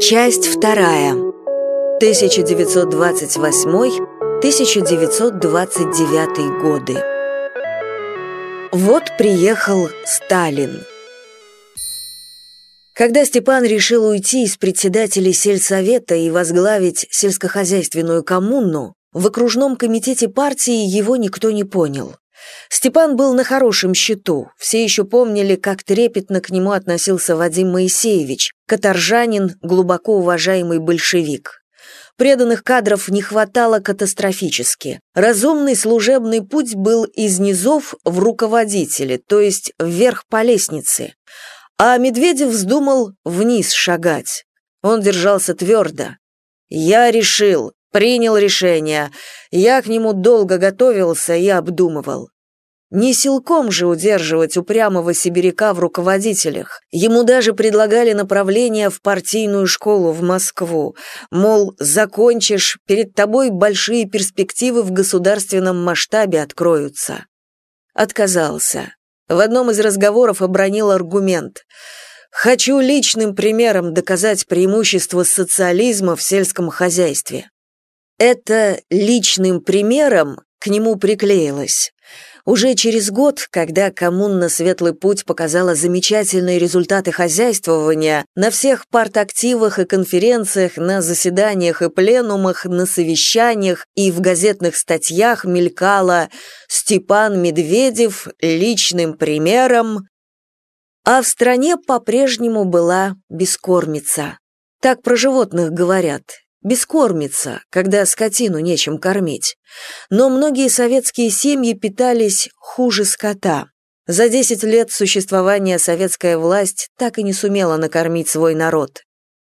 Часть вторая. 1928-1929 годы. Вот приехал Сталин. Когда Степан решил уйти из председателей сельсовета и возглавить сельскохозяйственную коммуну, в окружном комитете партии его никто не понял. Степан был на хорошем счету. Все еще помнили, как трепетно к нему относился Вадим Моисеевич, каторжанин, глубоко уважаемый большевик. Преданных кадров не хватало катастрофически. Разумный служебный путь был из низов в руководители, то есть вверх по лестнице. А Медведев вздумал вниз шагать. Он держался твердо. «Я решил, принял решение. Я к нему долго готовился и обдумывал. Не силком же удерживать упрямого сибиряка в руководителях. Ему даже предлагали направление в партийную школу в Москву. Мол, закончишь, перед тобой большие перспективы в государственном масштабе откроются. Отказался. В одном из разговоров обронил аргумент. «Хочу личным примером доказать преимущество социализма в сельском хозяйстве». Это личным примером к нему приклеилось. Уже через год, когда коммуна «Светлый путь» показала замечательные результаты хозяйствования, на всех партактивах и конференциях, на заседаниях и пленумах, на совещаниях и в газетных статьях мелькало «Степан Медведев личным примером», а в стране по-прежнему была бескормица. Так про животных говорят, бескормица, когда скотину нечем кормить. Но многие советские семьи питались хуже скота. За 10 лет существования советская власть так и не сумела накормить свой народ.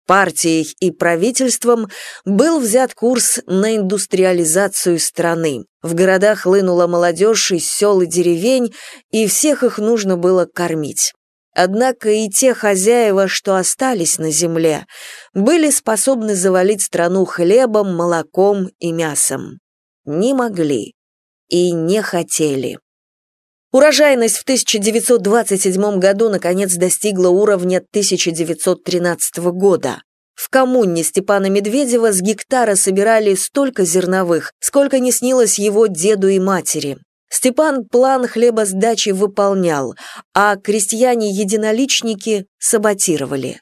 Партией и правительством был взят курс на индустриализацию страны. В городах хлынула молодежь из сел и деревень, и всех их нужно было кормить. Однако и те хозяева, что остались на земле, были способны завалить страну хлебом, молоком и мясом. Не могли и не хотели. Урожайность в 1927 году наконец достигла уровня 1913 года. В коммуне Степана Медведева с гектара собирали столько зерновых, сколько не снилось его деду и матери. Степан план хлебосдачи выполнял, а крестьяне-единоличники саботировали.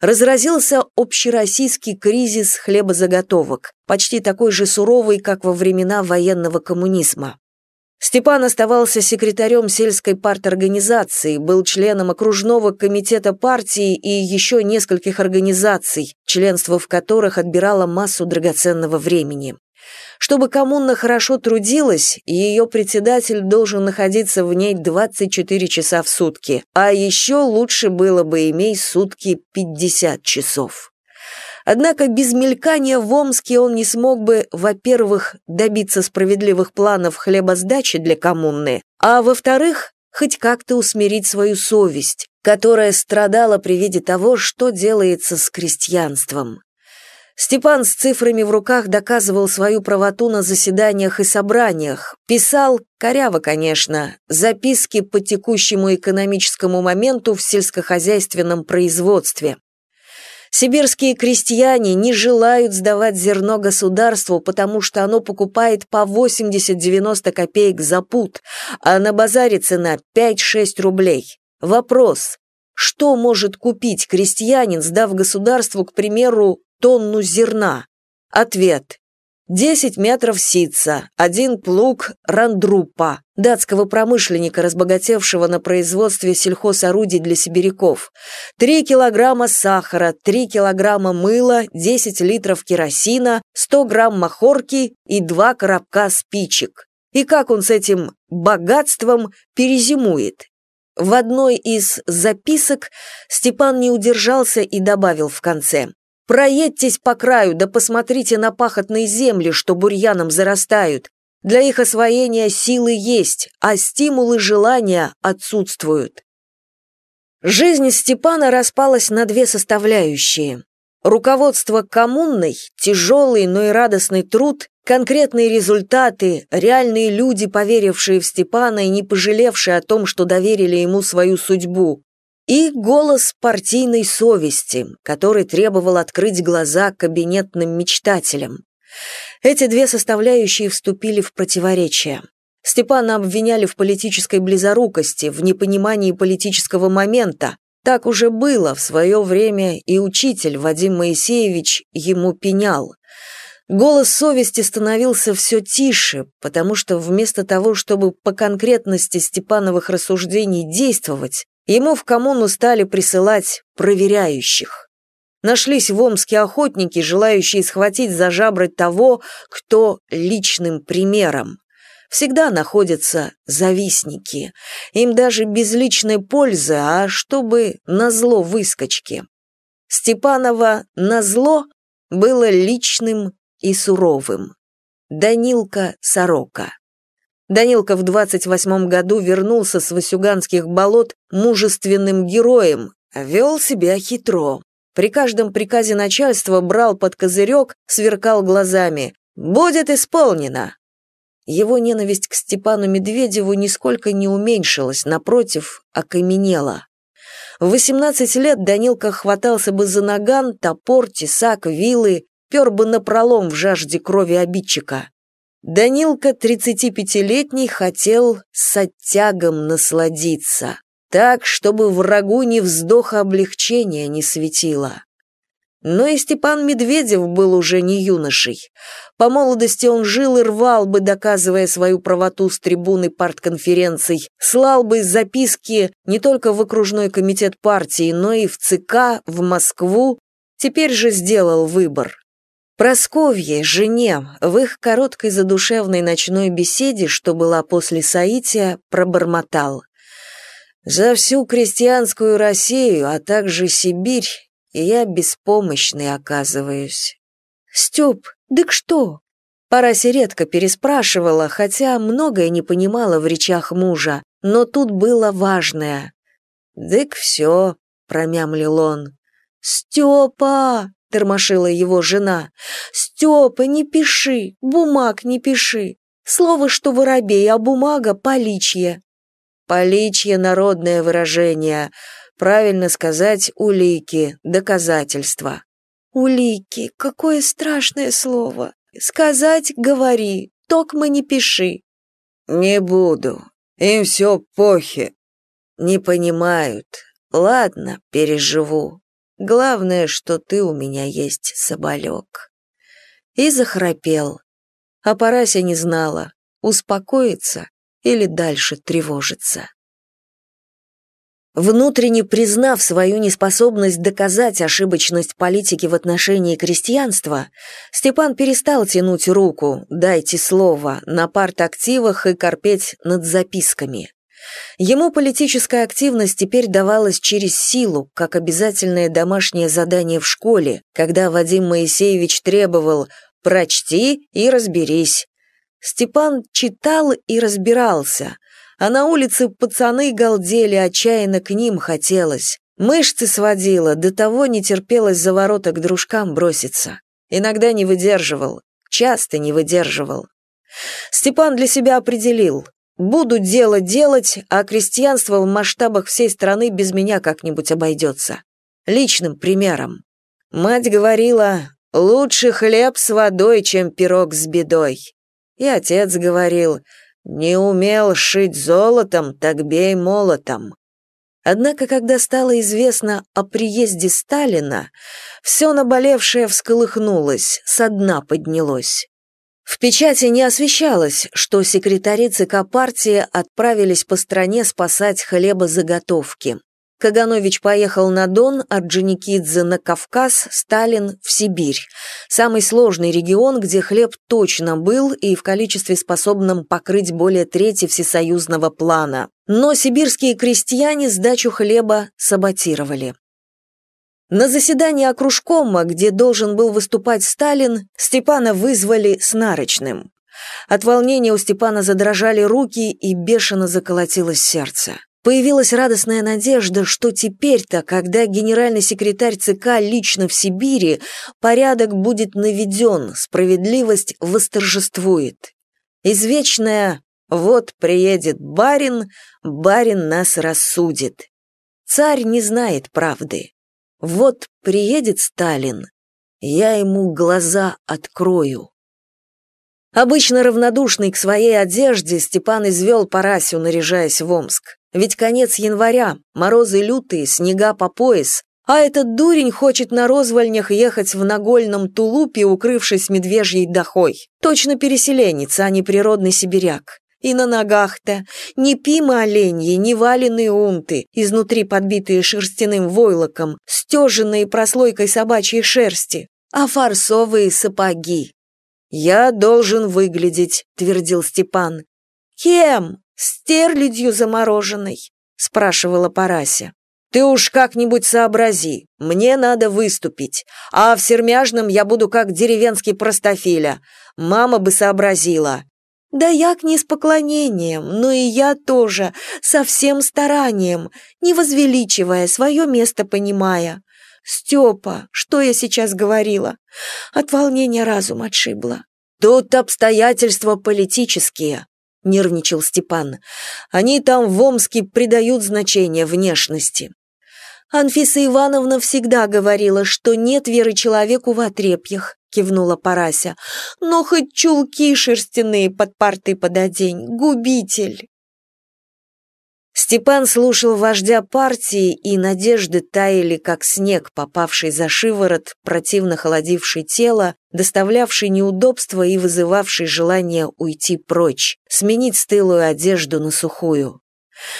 Разразился общероссийский кризис хлебозаготовок, почти такой же суровый, как во времена военного коммунизма. Степан оставался секретарем сельской парторганизации, был членом окружного комитета партии и еще нескольких организаций, членство в которых отбирало массу драгоценного времени. Чтобы коммуна хорошо трудилась, ее председатель должен находиться в ней 24 часа в сутки, а еще лучше было бы иметь сутки 50 часов. Однако без мелькания в Омске он не смог бы, во-первых, добиться справедливых планов хлебосдачи для коммуны, а во-вторых, хоть как-то усмирить свою совесть, которая страдала при виде того, что делается с крестьянством. Степан с цифрами в руках доказывал свою правоту на заседаниях и собраниях, писал, коряво, конечно, записки по текущему экономическому моменту в сельскохозяйственном производстве. Сибирские крестьяне не желают сдавать зерно государству, потому что оно покупает по 80-90 копеек за пуд, а на базаре цена 5-6 рублей. Вопрос, что может купить крестьянин, сдав государству, к примеру, тонну зерна? Ответ. 10 метров ситца, один плуг рандрупа, датского промышленника, разбогатевшего на производстве сельхозорудий для сибиряков, 3 килограмма сахара, 3 килограмма мыла, 10 литров керосина, 100 грамм махорки и 2 коробка спичек. И как он с этим богатством перезимует? В одной из записок Степан не удержался и добавил в конце Проедьтесь по краю, да посмотрите на пахотные земли, что бурьяном зарастают. Для их освоения силы есть, а стимулы желания отсутствуют. Жизнь Степана распалась на две составляющие. Руководство коммунной, тяжелый, но и радостный труд, конкретные результаты, реальные люди, поверившие в Степана и не пожалевшие о том, что доверили ему свою судьбу. И голос партийной совести, который требовал открыть глаза кабинетным мечтателям. Эти две составляющие вступили в противоречие. Степана обвиняли в политической близорукости, в непонимании политического момента. Так уже было в свое время, и учитель Вадим Моисеевич ему пенял. Голос совести становился все тише, потому что вместо того, чтобы по конкретности Степановых рассуждений действовать, ему в коммуну стали присылать проверяющих. Нашлись в Омске охотники, желающие схватить за жабры того, кто личным примером. Всегда находятся завистники. Им даже без личной пользы, а чтобы назло выскочки. Степанова назло было личным и суровым. Данилка Сорока. Данилка в 28 году вернулся с Васюганских болот мужественным героем, а вел себя хитро. При каждом приказе начальства брал под козырек, сверкал глазами. «Будет исполнено!» Его ненависть к Степану Медведеву нисколько не уменьшилась, напротив, окаменела. В 18 лет Данилка хватался бы за наган, топор, тесак, вилы, пер бы напролом в жажде крови обидчика. Данилка, 35-летний, хотел с оттягом насладиться, так, чтобы врагу ни вздоха облегчения не светило. Но и Степан Медведев был уже не юношей. По молодости он жил и рвал бы, доказывая свою правоту с трибуны партконференций, слал бы записки не только в окружной комитет партии, но и в ЦК, в Москву, теперь же сделал выбор. Просковье, жене, в их короткой задушевной ночной беседе, что была после соития, пробормотал. «За всю крестьянскую Россию, а также Сибирь я беспомощный оказываюсь. «Стёп, дык что?» Параси редко переспрашивала, хотя многое не понимала в речах мужа, но тут было важное. «Дык всё», — промямлил он. «Стёпа!» — тормошила его жена. «Стёпа, не пиши, бумаг не пиши. Слово, что воробей, а бумага — поличье». «Поличье — народное выражение. Правильно сказать улики, доказательства. Улики, какое страшное слово. Сказать говори, токмо не пиши. Не буду. Им все похи. Не понимают. Ладно, переживу. Главное, что ты у меня есть, соболек. И захрапел. А Парася не знала, успокоиться или дальше тревожиться. Внутренне признав свою неспособность доказать ошибочность политики в отношении крестьянства, Степан перестал тянуть руку, дайте слово, на партактивах и корпеть над записками. Ему политическая активность теперь давалась через силу, как обязательное домашнее задание в школе, когда Вадим Моисеевич требовал «прочти и разберись». Степан читал и разбирался, а на улице пацаны галдели, отчаянно к ним хотелось. Мышцы сводило, до того не терпелось за ворота к дружкам броситься. Иногда не выдерживал, часто не выдерживал. Степан для себя определил. Буду дело делать, а крестьянство в масштабах всей страны без меня как-нибудь обойдется. Личным примером. Мать говорила, лучше хлеб с водой, чем пирог с бедой. И отец говорил, не умел шить золотом, так бей молотом. Однако, когда стало известно о приезде Сталина, все наболевшее всколыхнулось, со дна поднялось. В печати не освещалось, что секретари ЦК партии отправились по стране спасать хлебозаготовки. Каганович поехал на Дон, Орджоникидзе на Кавказ, Сталин в Сибирь. Самый сложный регион, где хлеб точно был и в количестве способном покрыть более трети всесоюзного плана. Но сибирские крестьяне сдачу хлеба саботировали. На заседании окружкома, где должен был выступать Сталин, Степана вызвали с нарочным. От волнения у Степана задрожали руки и бешено заколотилось сердце. Появилась радостная надежда, что теперь-то, когда генеральный секретарь ЦК лично в Сибири, порядок будет наведен, справедливость восторжествует. Извечная «вот приедет барин, барин нас рассудит». Царь не знает правды. Вот приедет Сталин, я ему глаза открою. Обычно равнодушный к своей одежде, Степан извел Парасю, наряжаясь в Омск. Ведь конец января, морозы лютые, снега по пояс, а этот дурень хочет на розвольнях ехать в нагольном тулупе, укрывшись медвежьей дохой. Точно переселенец, а не природный сибиряк. И на ногах-то ни пимы оленьи, ни валеные унты, изнутри подбитые шерстяным войлоком, стеженные прослойкой собачьей шерсти, а фарсовые сапоги, «Я должен выглядеть», — твердил Степан. «Кем? Стерлядью замороженной?» — спрашивала Парася. «Ты уж как-нибудь сообрази. Мне надо выступить. А в Сермяжном я буду как деревенский простофиля. Мама бы сообразила». «Да як не с поклонением, но и я тоже, со всем старанием, не возвеличивая, свое место понимая. «Степа, что я сейчас говорила?» От волнения разум отшибла. «Тут обстоятельства политические», — нервничал Степан. «Они там в Омске придают значение внешности». «Анфиса Ивановна всегда говорила, что нет веры человеку в отрепьях», — кивнула Парася. «Но хоть чулки шерстяные под парты пододень, губитель». Степан слушал вождя партии, и надежды таяли, как снег, попавший за шиворот, противно холодивший тело, доставлявший неудобства и вызывавший желание уйти прочь, сменить стылую одежду на сухую.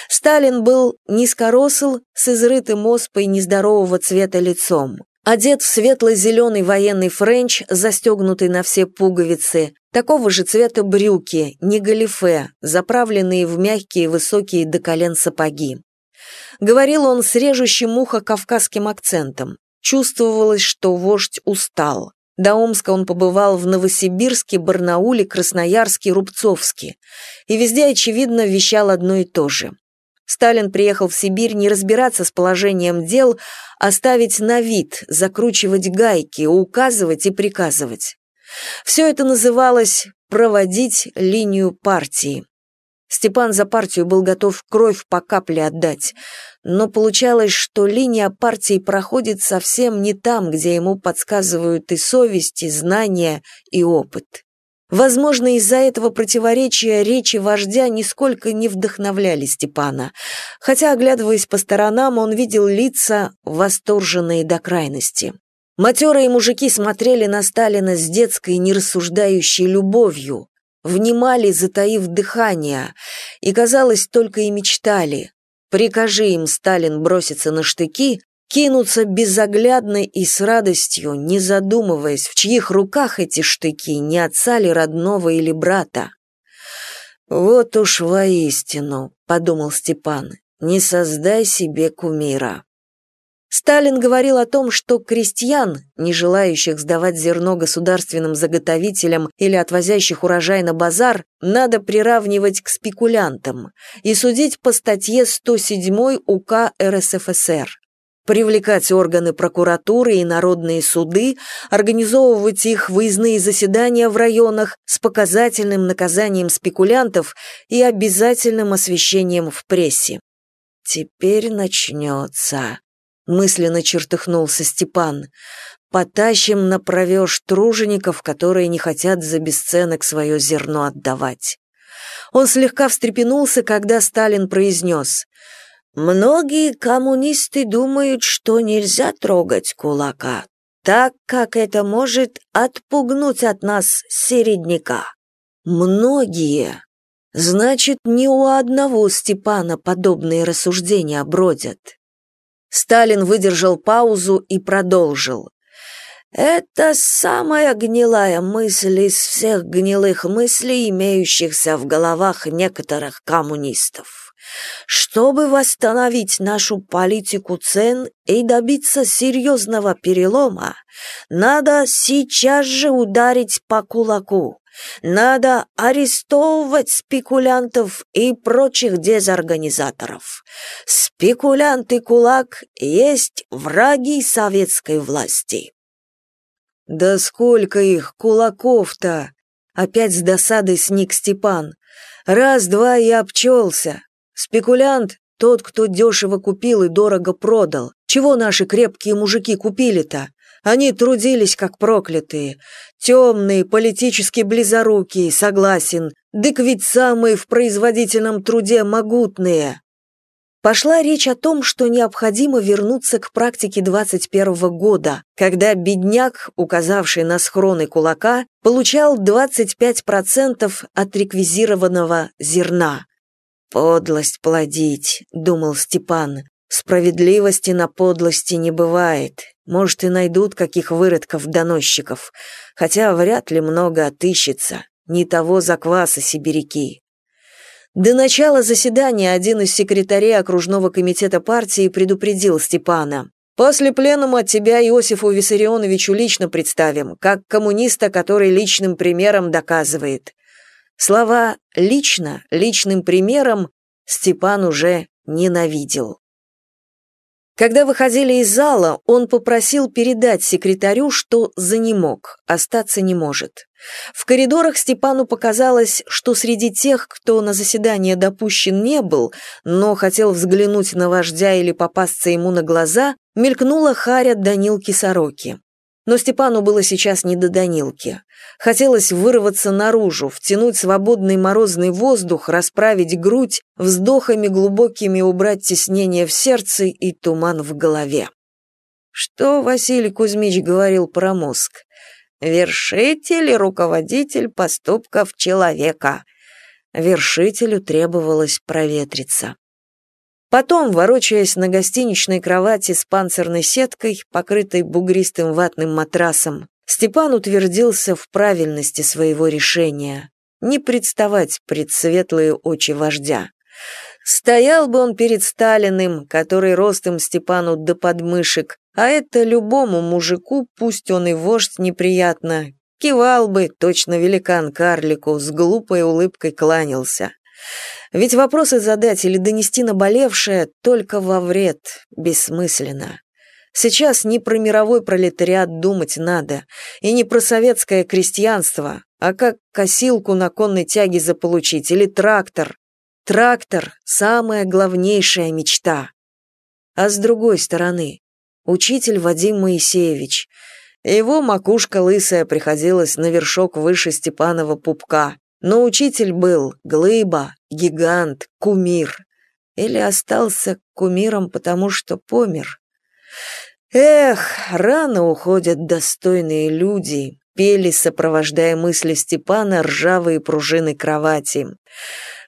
Сталин был низкоросл, с изрытым оспой нездорового цвета лицом. Одет в светло-зеленый военный френч, застегнутый на все пуговицы, такого же цвета брюки, не галифе, заправленные в мягкие высокие до колен сапоги. Говорил он с режущим ухо кавказским акцентом. Чувствовалось, что вождь устал. До Омска он побывал в Новосибирске, Барнауле, Красноярске, Рубцовске. И везде, очевидно, вещал одно и то же. Сталин приехал в Сибирь не разбираться с положением дел, а ставить на вид, закручивать гайки, указывать и приказывать. Все это называлось «проводить линию партии». Степан за партию был готов кровь по капле отдать, но получалось, что линия партии проходит совсем не там, где ему подсказывают и совесть, и знания, и опыт. Возможно, из-за этого противоречия речи вождя нисколько не вдохновляли Степана, хотя, оглядываясь по сторонам, он видел лица, восторженные до крайности. Матерые мужики смотрели на Сталина с детской нерассуждающей любовью, внимали, затаив дыхание, и, казалось, только и мечтали. Прикажи им, Сталин, броситься на штыки, кинуться безоглядно и с радостью, не задумываясь, в чьих руках эти штыки, не отца ли родного или брата. «Вот уж воистину», — подумал Степан, — «не создай себе кумира». Сталин говорил о том, что крестьян, не желающих сдавать зерно государственным заготовителям или отвозящих урожай на базар, надо приравнивать к спекулянтам и судить по статье 107 УК РСФСР привлекать органы прокуратуры и народные суды, организовывать их выездные заседания в районах с показательным наказанием спекулянтов и обязательным освещением в прессе. «Теперь начнется», — мысленно чертыхнулся Степан. «Потащим на провеж тружеников, которые не хотят за бесценок свое зерно отдавать». Он слегка встрепенулся, когда Сталин произнес — Многие коммунисты думают, что нельзя трогать кулака, так как это может отпугнуть от нас середняка. Многие. Значит, ни у одного Степана подобные рассуждения бродят. Сталин выдержал паузу и продолжил. Это самая гнилая мысль из всех гнилых мыслей, имеющихся в головах некоторых коммунистов. Чтобы восстановить нашу политику цен и добиться серьезного перелома, надо сейчас же ударить по кулаку. Надо арестовывать спекулянтов и прочих дезорганизаторов. Спекулянт и кулак есть враги советской власти. «Да сколько их, кулаков-то!» Опять с досадой сник Степан. «Раз-два и обчелся. Спекулянт тот, кто дешево купил и дорого продал. Чего наши крепкие мужики купили-то? Они трудились, как проклятые. Темные, политически близорукие, согласен. Дык ведь самые в производительном труде могутные. Пошла речь о том, что необходимо вернуться к практике 21 года, когда бедняк, указавший на схроны кулака, получал 25% от реквизированного зерна. «Подлость плодить», — думал Степан. «Справедливости на подлости не бывает. Может, и найдут каких выродков-доносчиков, хотя вряд ли много отыщется. Не того закваса сибиряки». До начала заседания один из секретарей окружного комитета партии предупредил Степана. «После пленума тебя Иосифу Виссарионовичу лично представим, как коммуниста, который личным примером доказывает. Слова «лично», «личным примером» Степан уже ненавидел. Когда выходили из зала, он попросил передать секретарю, что занемог, остаться не может. В коридорах Степану показалось, что среди тех, кто на заседание допущен не был, но хотел взглянуть на вождя или попасться ему на глаза, мелькнула харя Данилки Сороки. Но Степану было сейчас не до Данилки. Хотелось вырваться наружу, втянуть свободный морозный воздух, расправить грудь, вздохами глубокими убрать теснение в сердце и туман в голове. Что Василий Кузьмич говорил про мозг? Вершитель и руководитель поступков человека. Вершителю требовалось проветриться. Потом, ворочаясь на гостиничной кровати с панцирной сеткой, покрытой бугристым ватным матрасом, Степан утвердился в правильности своего решения не представать пред светлые очи вождя. Стоял бы он перед Сталиным, который ростом Степану до подмышек, а это любому мужику, пусть он и вождь, неприятно, кивал бы, точно великан карлику, с глупой улыбкой кланялся. Ведь вопросы задать или донести наболевшее только во вред, бессмысленно. Сейчас не про мировой пролетариат думать надо, и не про советское крестьянство, а как косилку на конной тяге заполучить или трактор. Трактор – самая главнейшая мечта. А с другой стороны, учитель Вадим Моисеевич. Его макушка лысая приходилась на вершок выше Степанова пупка. Но учитель был глыба, гигант, кумир. Или остался кумиром, потому что помер. Эх, рано уходят достойные люди, пели, сопровождая мысли Степана, ржавые пружины кровати.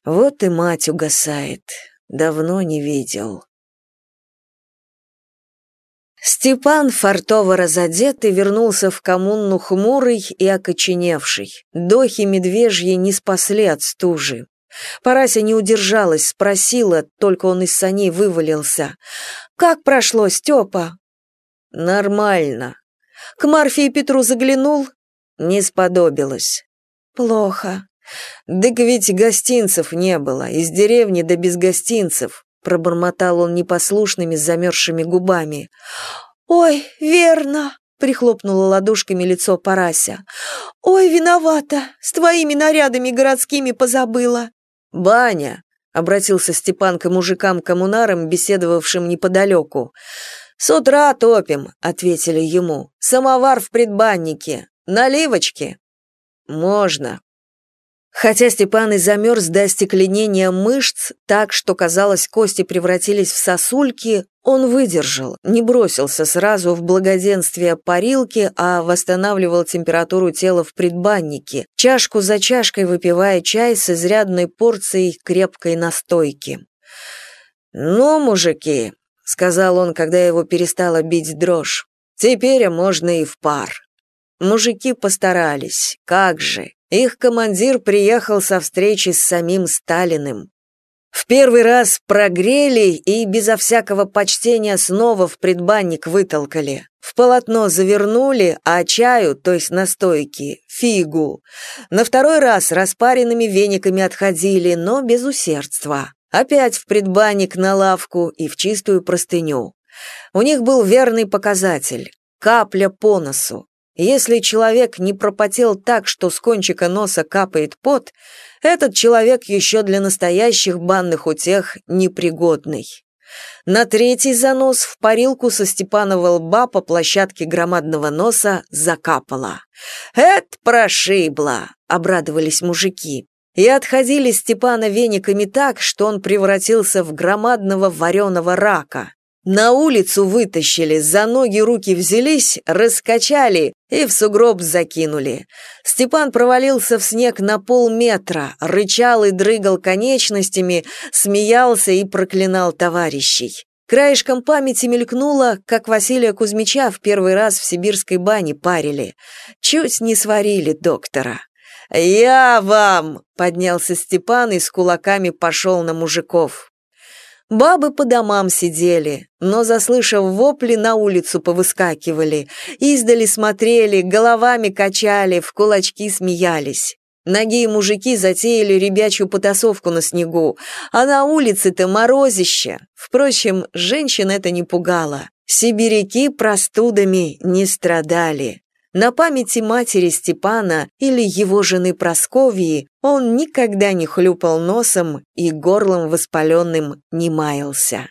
Вот и мать угасает. Давно не видел. Степан, фартово разодетый, вернулся в коммуну хмурый и окоченевший. Дохи медвежьи не спасли от стужи. Парася не удержалась, спросила, только он из саней вывалился. «Как прошло, Степа?» «Нормально». «К Марфе и Петру заглянул?» «Не сподобилось». «Плохо». «Дык ведь гостинцев не было, из деревни да без гостинцев пробормотал он непослушными замерзшими губами. «Ой, верно!» — прихлопнула ладошками лицо Парася. «Ой, виновата! С твоими нарядами городскими позабыла!» «Баня!» — обратился Степан к мужикам-коммунарам, беседовавшим неподалеку. «С утра топим», — ответили ему. «Самовар в предбаннике. Наливочки?» «Можно», Хотя Степан и замерз до остекленения мышц, так что, казалось, кости превратились в сосульки, он выдержал, не бросился сразу в благоденствие парилки, а восстанавливал температуру тела в предбаннике, чашку за чашкой выпивая чай с изрядной порцией крепкой настойки. «Ну, мужики», — сказал он, когда его перестала бить дрожь, — «теперь можно и в пар». Мужики постарались, как же. Их командир приехал со встречи с самим Сталиным. В первый раз прогрели и безо всякого почтения снова в предбанник вытолкали. В полотно завернули, а чаю, то есть настойки, фигу. На второй раз распаренными вениками отходили, но без усердства. Опять в предбанник на лавку и в чистую простыню. У них был верный показатель – капля по носу. Если человек не пропотел так, что с кончика носа капает пот, этот человек еще для настоящих банных утех непригодный. На третий занос в парилку со Степанова лба по площадке громадного носа закапало. «Это прошибло!» — обрадовались мужики. И отходили Степана вениками так, что он превратился в громадного вареного рака. На улицу вытащили, за ноги руки взялись, раскачали и в сугроб закинули. Степан провалился в снег на полметра, рычал и дрыгал конечностями, смеялся и проклинал товарищей. Краешком памяти мелькнуло, как Василия Кузьмича в первый раз в сибирской бане парили. Чуть не сварили доктора. «Я вам!» — поднялся Степан и с кулаками пошел на мужиков. Бабы по домам сидели, но, заслышав вопли, на улицу повыскакивали, издали смотрели, головами качали, в кулачки смеялись. Ноги и мужики затеяли ребячью потасовку на снегу, а на улице-то морозище. Впрочем, женщин это не пугало. Сибиряки простудами не страдали. На памяти матери Степана или его жены Просковии он никогда не хлюпал носом и горлом воспаленным не маялся.